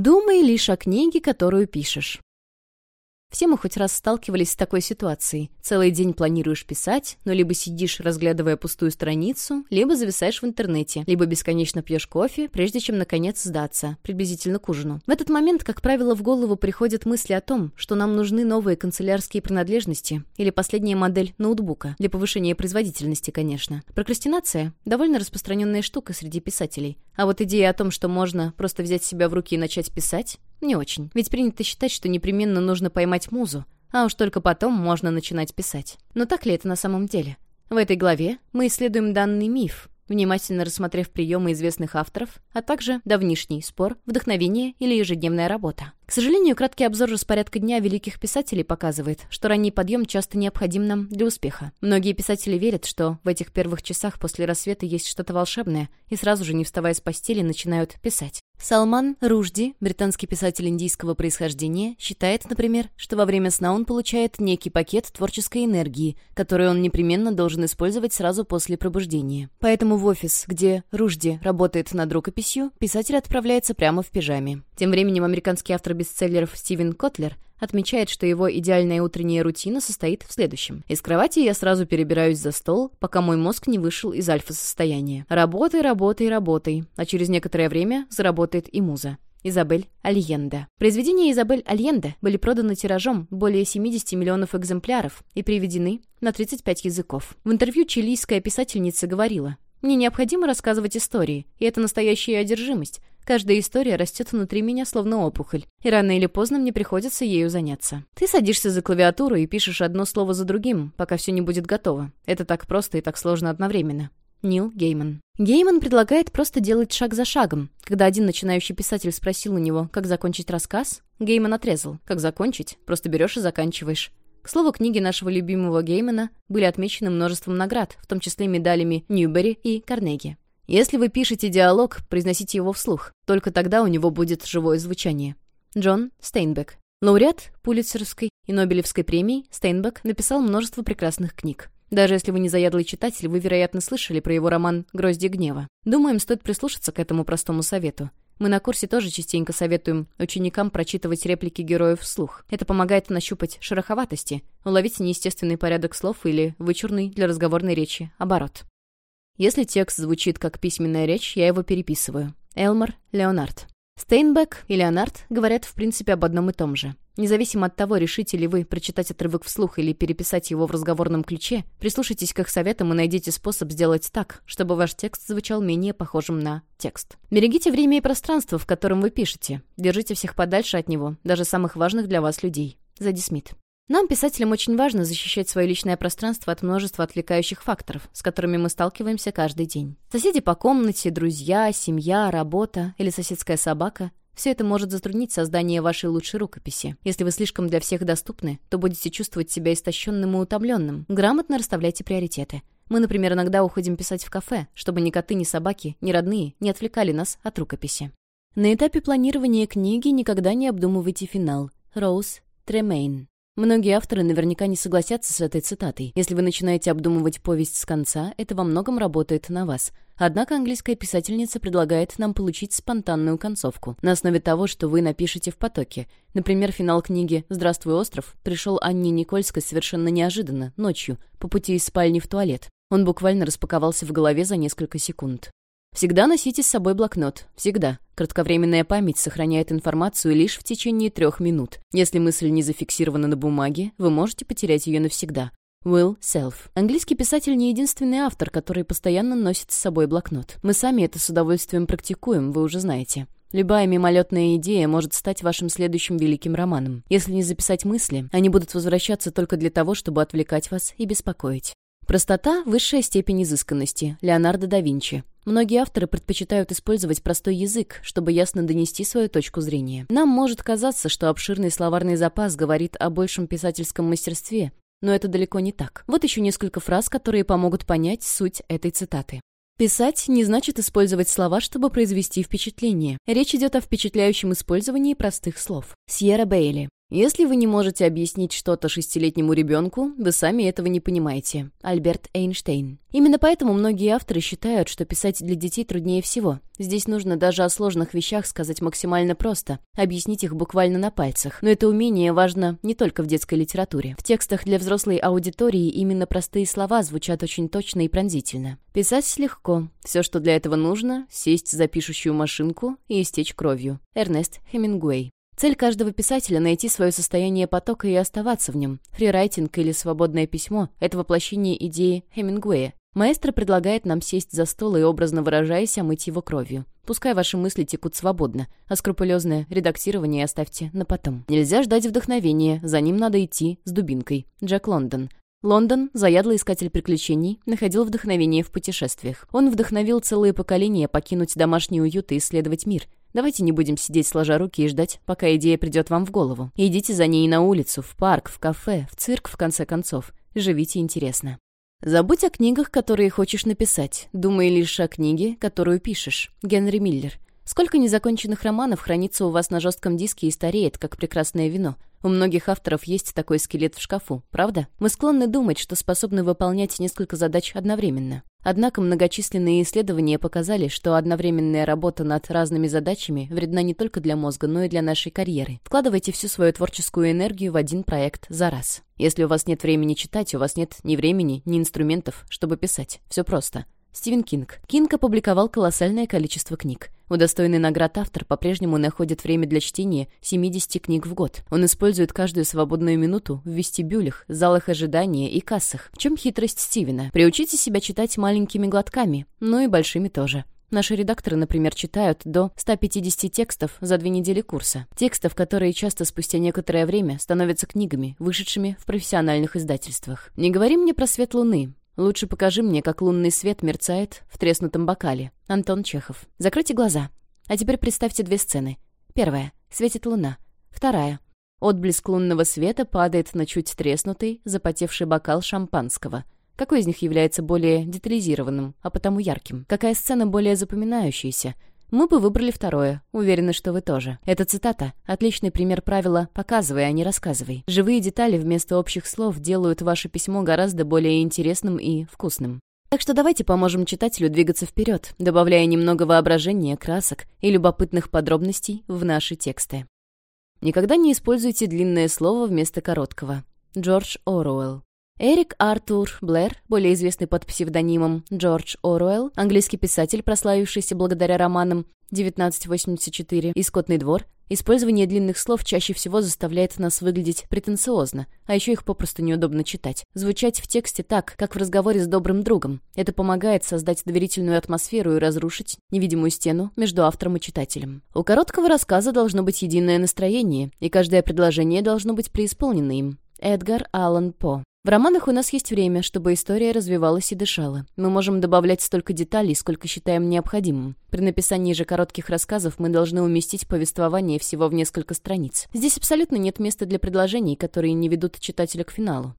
Думай лишь о книге, которую пишешь. Все мы хоть раз сталкивались с такой ситуацией. Целый день планируешь писать, но либо сидишь, разглядывая пустую страницу, либо зависаешь в интернете, либо бесконечно пьешь кофе, прежде чем, наконец, сдаться, приблизительно к ужину. В этот момент, как правило, в голову приходят мысли о том, что нам нужны новые канцелярские принадлежности или последняя модель ноутбука, для повышения производительности, конечно. Прокрастинация — довольно распространенная штука среди писателей. А вот идея о том, что можно просто взять себя в руки и начать писать, не очень. Ведь принято считать, что непременно нужно поймать музу, а уж только потом можно начинать писать. Но так ли это на самом деле? В этой главе мы исследуем данный миф, внимательно рассмотрев приемы известных авторов, а также давнишний спор, вдохновение или ежедневная работа. К сожалению, краткий обзор распорядка дня великих писателей показывает, что ранний подъем часто необходим нам для успеха. Многие писатели верят, что в этих первых часах после рассвета есть что-то волшебное, и сразу же, не вставая с постели, начинают писать. Салман Ружди, британский писатель индийского происхождения, считает, например, что во время сна он получает некий пакет творческой энергии, который он непременно должен использовать сразу после пробуждения. Поэтому в офис, где Ружди работает над рукописью, писатель отправляется прямо в пижаме. Тем временем американский автор бестселлеров Стивен Котлер отмечает, что его идеальная утренняя рутина состоит в следующем. Из кровати я сразу перебираюсь за стол, пока мой мозг не вышел из альфа-состояния. Работай, работай, работай, а через некоторое время заработает и муза. Изабель Альенде. Произведения Изабель Альенде были проданы тиражом более 70 миллионов экземпляров и переведены на 35 языков. В интервью чилийская писательница говорила, «Мне необходимо рассказывать истории, и это настоящая одержимость. Каждая история растет внутри меня, словно опухоль, и рано или поздно мне приходится ею заняться. Ты садишься за клавиатуру и пишешь одно слово за другим, пока все не будет готово. Это так просто и так сложно одновременно. Нил Гейман. Гейман предлагает просто делать шаг за шагом. Когда один начинающий писатель спросил у него, как закончить рассказ, Гейман отрезал. Как закончить? Просто берешь и заканчиваешь. К слову, книги нашего любимого Геймана были отмечены множеством наград, в том числе медалями Ньюбери и Карнеги. Если вы пишете диалог, произносите его вслух. Только тогда у него будет живое звучание. Джон Стейнбек. Лауреат Пулитцеровской и Нобелевской премии Стейнбек написал множество прекрасных книг. Даже если вы не заядлый читатель, вы, вероятно, слышали про его роман «Грозди гнева». Думаем, стоит прислушаться к этому простому совету. Мы на курсе тоже частенько советуем ученикам прочитывать реплики героев вслух. Это помогает нащупать шероховатости, уловить неестественный порядок слов или вычурный для разговорной речи оборот. Если текст звучит как письменная речь, я его переписываю. Элмар Леонард. Стейнбек и Леонард говорят в принципе об одном и том же. Независимо от того, решите ли вы прочитать отрывок вслух или переписать его в разговорном ключе, прислушайтесь к их советам и найдите способ сделать так, чтобы ваш текст звучал менее похожим на текст. Берегите время и пространство, в котором вы пишете. Держите всех подальше от него, даже самых важных для вас людей. Зади Смит. Нам, писателям, очень важно защищать свое личное пространство от множества отвлекающих факторов, с которыми мы сталкиваемся каждый день. Соседи по комнате, друзья, семья, работа или соседская собака – все это может затруднить создание вашей лучшей рукописи. Если вы слишком для всех доступны, то будете чувствовать себя истощенным и утомленным. Грамотно расставляйте приоритеты. Мы, например, иногда уходим писать в кафе, чтобы ни коты, ни собаки, ни родные не отвлекали нас от рукописи. На этапе планирования книги никогда не обдумывайте финал. Роуз Тремейн. Многие авторы наверняка не согласятся с этой цитатой. Если вы начинаете обдумывать повесть с конца, это во многом работает на вас. Однако английская писательница предлагает нам получить спонтанную концовку на основе того, что вы напишете в потоке. Например, финал книги «Здравствуй, остров» пришел Анне Никольской совершенно неожиданно, ночью, по пути из спальни в туалет. Он буквально распаковался в голове за несколько секунд. Всегда носите с собой блокнот. Всегда. Кратковременная память сохраняет информацию лишь в течение трех минут. Если мысль не зафиксирована на бумаге, вы можете потерять ее навсегда. Will Self. Английский писатель не единственный автор, который постоянно носит с собой блокнот. Мы сами это с удовольствием практикуем, вы уже знаете. Любая мимолетная идея может стать вашим следующим великим романом. Если не записать мысли, они будут возвращаться только для того, чтобы отвлекать вас и беспокоить. Простота — высшая степень изысканности. Леонардо да Винчи. Многие авторы предпочитают использовать простой язык, чтобы ясно донести свою точку зрения. Нам может казаться, что обширный словарный запас говорит о большем писательском мастерстве, но это далеко не так. Вот еще несколько фраз, которые помогут понять суть этой цитаты. Писать не значит использовать слова, чтобы произвести впечатление. Речь идет о впечатляющем использовании простых слов. Сьерра Бейли. Если вы не можете объяснить что-то шестилетнему ребенку, вы сами этого не понимаете. Альберт Эйнштейн. Именно поэтому многие авторы считают, что писать для детей труднее всего. Здесь нужно даже о сложных вещах сказать максимально просто, объяснить их буквально на пальцах. Но это умение важно не только в детской литературе. В текстах для взрослой аудитории именно простые слова звучат очень точно и пронзительно. Писать легко. Все, что для этого нужно, сесть за пишущую машинку и истечь кровью. Эрнест Хемингуэй. Цель каждого писателя — найти свое состояние потока и оставаться в нем. Фрирайтинг или свободное письмо — это воплощение идеи Хемингуэя. Маэстро предлагает нам сесть за стол и, образно выражаясь, омыть его кровью. Пускай ваши мысли текут свободно, а скрупулезное редактирование оставьте на потом. Нельзя ждать вдохновения, за ним надо идти с дубинкой. Джек Лондон. Лондон, заядлый искатель приключений, находил вдохновение в путешествиях. Он вдохновил целые поколения покинуть домашний уют и исследовать мир. Давайте не будем сидеть сложа руки и ждать, пока идея придет вам в голову. Идите за ней на улицу, в парк, в кафе, в цирк, в конце концов. Живите интересно. Забудь о книгах, которые хочешь написать. Думай лишь о книге, которую пишешь. Генри Миллер. Сколько незаконченных романов хранится у вас на жестком диске и стареет, как прекрасное вино. У многих авторов есть такой скелет в шкафу, правда? Мы склонны думать, что способны выполнять несколько задач одновременно. Однако многочисленные исследования показали, что одновременная работа над разными задачами вредна не только для мозга, но и для нашей карьеры. Вкладывайте всю свою творческую энергию в один проект за раз. Если у вас нет времени читать, у вас нет ни времени, ни инструментов, чтобы писать. Все просто. Стивен Кинг. Кинг опубликовал колоссальное количество книг. Удостоенный наград автор по-прежнему находит время для чтения 70 книг в год. Он использует каждую свободную минуту в вестибюлях, залах ожидания и кассах. В чем хитрость Стивена? Приучите себя читать маленькими глотками, но и большими тоже. Наши редакторы, например, читают до 150 текстов за две недели курса. Текстов, которые часто спустя некоторое время становятся книгами, вышедшими в профессиональных издательствах. Не говори мне про свет луны. Лучше покажи мне, как лунный свет мерцает в треснутом бокале. Антон Чехов. Закройте глаза. А теперь представьте две сцены. Первая. Светит луна. Вторая. Отблеск лунного света падает на чуть треснутый, запотевший бокал шампанского. Какой из них является более детализированным, а потому ярким? Какая сцена более запоминающаяся? Мы бы выбрали второе. Уверены, что вы тоже. Эта цитата — отличный пример правила «показывай, а не рассказывай». Живые детали вместо общих слов делают ваше письмо гораздо более интересным и вкусным. Так что давайте поможем читателю двигаться вперед, добавляя немного воображения, красок и любопытных подробностей в наши тексты. Никогда не используйте длинное слово вместо короткого. Джордж Оруэлл. Эрик Артур Блэр, более известный под псевдонимом Джордж Оруэлл, английский писатель, прославившийся благодаря романам 1984 и «Скотный двор», использование длинных слов чаще всего заставляет нас выглядеть претенциозно, а еще их попросту неудобно читать. Звучать в тексте так, как в разговоре с добрым другом. Это помогает создать доверительную атмосферу и разрушить невидимую стену между автором и читателем. У короткого рассказа должно быть единое настроение, и каждое предложение должно быть преисполнено им. Эдгар Аллан По в романах у нас есть время, чтобы история развивалась и дышала. Мы можем добавлять столько деталей, сколько считаем необходимым. При написании же коротких рассказов мы должны уместить повествование всего в несколько страниц. Здесь абсолютно нет места для предложений, которые не ведут читателя к финалу.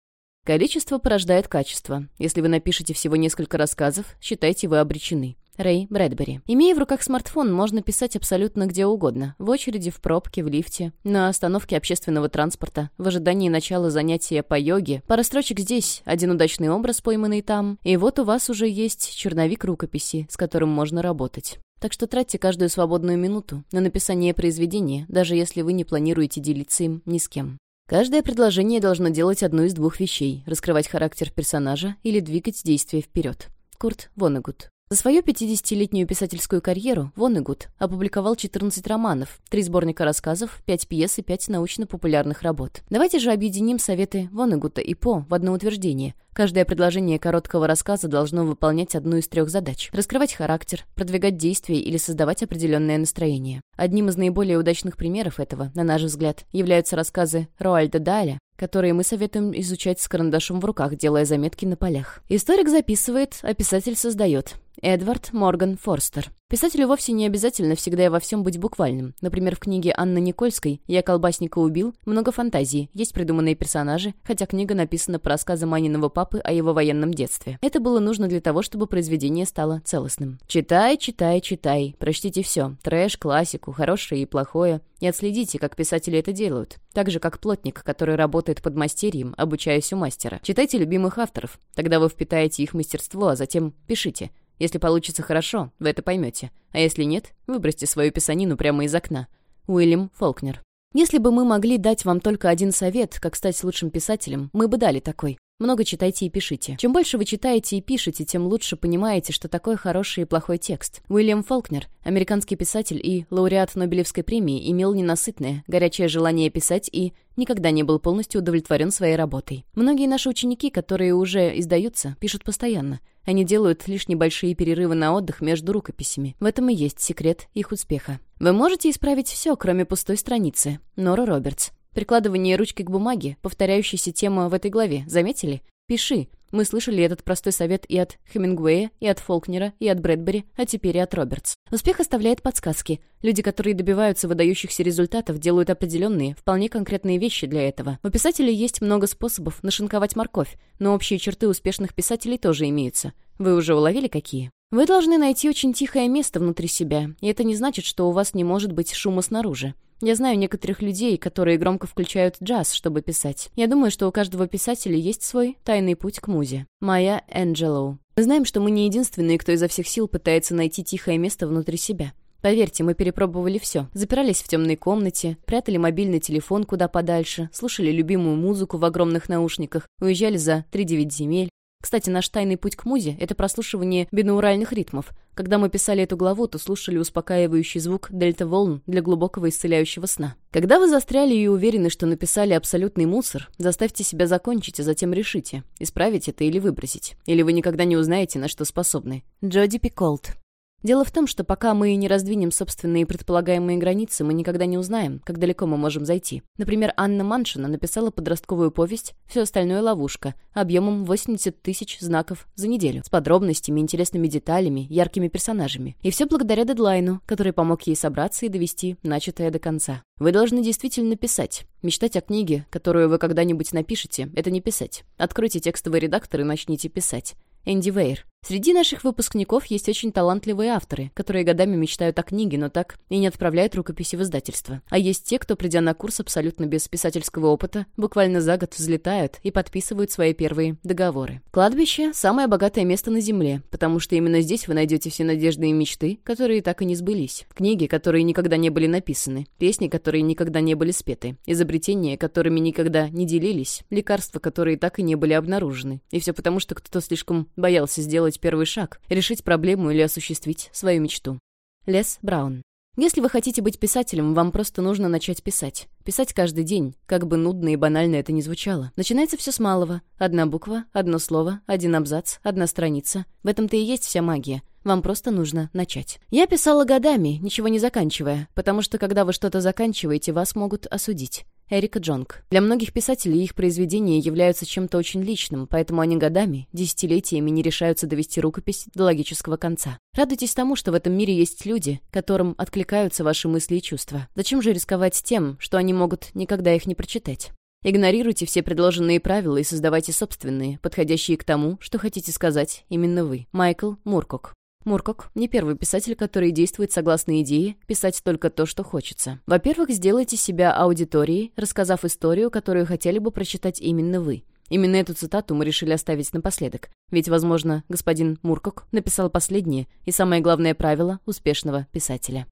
Количество порождает качество. Если вы напишете всего несколько рассказов, считайте, вы обречены. Рэй Брэдбери. Имея в руках смартфон, можно писать абсолютно где угодно. В очереди, в пробке, в лифте, на остановке общественного транспорта, в ожидании начала занятия по йоге. Пара строчек здесь, один удачный образ, пойманный там. И вот у вас уже есть черновик рукописи, с которым можно работать. Так что тратьте каждую свободную минуту на написание произведения, даже если вы не планируете делиться им ни с кем. Каждое предложение должно делать одну из двух вещей — раскрывать характер персонажа или двигать действие вперед. Курт Вонегут. За свою 50-летнюю писательскую карьеру Воннегуд опубликовал 14 романов, 3 сборника рассказов, 5 пьес и 5 научно-популярных работ. Давайте же объединим советы Воннегута и По в одно утверждение. Каждое предложение короткого рассказа должно выполнять одну из трех задач — раскрывать характер, продвигать действие или создавать определенное настроение. Одним из наиболее удачных примеров этого, на наш взгляд, являются рассказы Роальда Даля, которые мы советуем изучать с карандашом в руках, делая заметки на полях. Историк записывает, а писатель создает. Эдвард Морган Форстер. Писателю вовсе не обязательно всегда и во всем быть буквальным. Например, в книге Анны Никольской «Я колбасника убил» много фантазии, есть придуманные персонажи, хотя книга написана по рассказам Маниного папы о его военном детстве. Это было нужно для того, чтобы произведение стало целостным. Читай, читай, читай. Прочтите все. Трэш, классику, хорошее и плохое. И отследите, как писатели это делают. Так же, как плотник, который работает под мастерьем, обучаясь у мастера. Читайте любимых авторов. Тогда вы впитаете их мастерство, а затем пишите. Если получится хорошо, вы это поймете. А если нет, выбросьте свою писанину прямо из окна. Уильям Фолкнер. Если бы мы могли дать вам только один совет, как стать лучшим писателем, мы бы дали такой. Много читайте и пишите. Чем больше вы читаете и пишете, тем лучше понимаете, что такое хороший и плохой текст. Уильям Фолкнер, американский писатель и лауреат Нобелевской премии, имел ненасытное, горячее желание писать и никогда не был полностью удовлетворен своей работой. Многие наши ученики, которые уже издаются, пишут постоянно. Они делают лишь небольшие перерывы на отдых между рукописями. В этом и есть секрет их успеха. Вы можете исправить все, кроме пустой страницы. Нора Робертс. Прикладывание ручки к бумаге, повторяющаяся тема в этой главе, заметили? Пиши. Мы слышали этот простой совет и от Хемингуэя, и от Фолкнера, и от Брэдбери, а теперь и от Робертс. Успех оставляет подсказки. Люди, которые добиваются выдающихся результатов, делают определенные, вполне конкретные вещи для этого. У писателей есть много способов нашинковать морковь, но общие черты успешных писателей тоже имеются. Вы уже уловили какие? Вы должны найти очень тихое место внутри себя, и это не значит, что у вас не может быть шума снаружи. Я знаю некоторых людей, которые громко включают джаз, чтобы писать. Я думаю, что у каждого писателя есть свой тайный путь к музе. Майя Энджелоу. Мы знаем, что мы не единственные, кто изо всех сил пытается найти тихое место внутри себя. Поверьте, мы перепробовали все. Запирались в темной комнате, прятали мобильный телефон куда подальше, слушали любимую музыку в огромных наушниках, уезжали за 3-9 земель, кстати, наш тайный путь к музе — это прослушивание бинауральных ритмов. Когда мы писали эту главу, то слушали успокаивающий звук дельта-волн для глубокого исцеляющего сна. Когда вы застряли и уверены, что написали абсолютный мусор, заставьте себя закончить, а затем решите, исправить это или выбросить. Или вы никогда не узнаете, на что способны. Джоди Пиколт. Дело в том, что пока мы не раздвинем собственные предполагаемые границы, мы никогда не узнаем, как далеко мы можем зайти. Например, Анна Маншина написала подростковую повесть «Все остальное ловушка» объемом 80 тысяч знаков за неделю, с подробностями, интересными деталями, яркими персонажами. И все благодаря дедлайну, который помог ей собраться и довести начатое до конца. Вы должны действительно писать. Мечтать о книге, которую вы когда-нибудь напишете, это не писать. Откройте текстовый редактор и начните писать. Энди Вейр. Среди наших выпускников есть очень талантливые авторы, которые годами мечтают о книге, но так и не отправляют рукописи в издательство. А есть те, кто, придя на курс абсолютно без писательского опыта, буквально за год взлетают и подписывают свои первые договоры. Кладбище — самое богатое место на Земле, потому что именно здесь вы найдете все надежды и мечты, которые так и не сбылись. Книги, которые никогда не были написаны, песни, которые никогда не были спеты, изобретения, которыми никогда не делились, лекарства, которые так и не были обнаружены. И все потому, что кто-то слишком боялся сделать первый шаг, решить проблему или осуществить свою мечту. Лес Браун. Если вы хотите быть писателем, вам просто нужно начать писать. Писать каждый день, как бы нудно и банально это ни звучало. Начинается все с малого. Одна буква, одно слово, один абзац, одна страница. В этом-то и есть вся магия. Вам просто нужно начать. Я писала годами, ничего не заканчивая, потому что когда вы что-то заканчиваете, вас могут осудить. Эрика Джонг. Для многих писателей их произведения являются чем-то очень личным, поэтому они годами, десятилетиями не решаются довести рукопись до логического конца. Радуйтесь тому, что в этом мире есть люди, которым откликаются ваши мысли и чувства. Зачем же рисковать тем, что они могут никогда их не прочитать? Игнорируйте все предложенные правила и создавайте собственные, подходящие к тому, что хотите сказать именно вы. Майкл Муркок. Муркок — не первый писатель, который действует согласно идее писать только то, что хочется. Во-первых, сделайте себя аудиторией, рассказав историю, которую хотели бы прочитать именно вы. Именно эту цитату мы решили оставить напоследок. Ведь, возможно, господин Муркок написал последнее и самое главное правило успешного писателя.